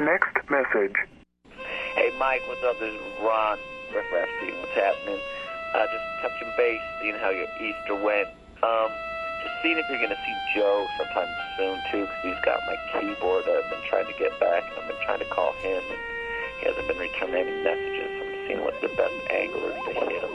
Next message. Hey, Mike, what's up? This is Ron. Riff Raff. What's happening? Uh, just touching base, seeing how your Easter went. Um, just seeing if you're going to see Joe sometime soon, too, because he's got my keyboard that I've been trying to get back, and I've been trying to call him, and he hasn't been returning any messages. So I'm seeing what the best angle is to hit him.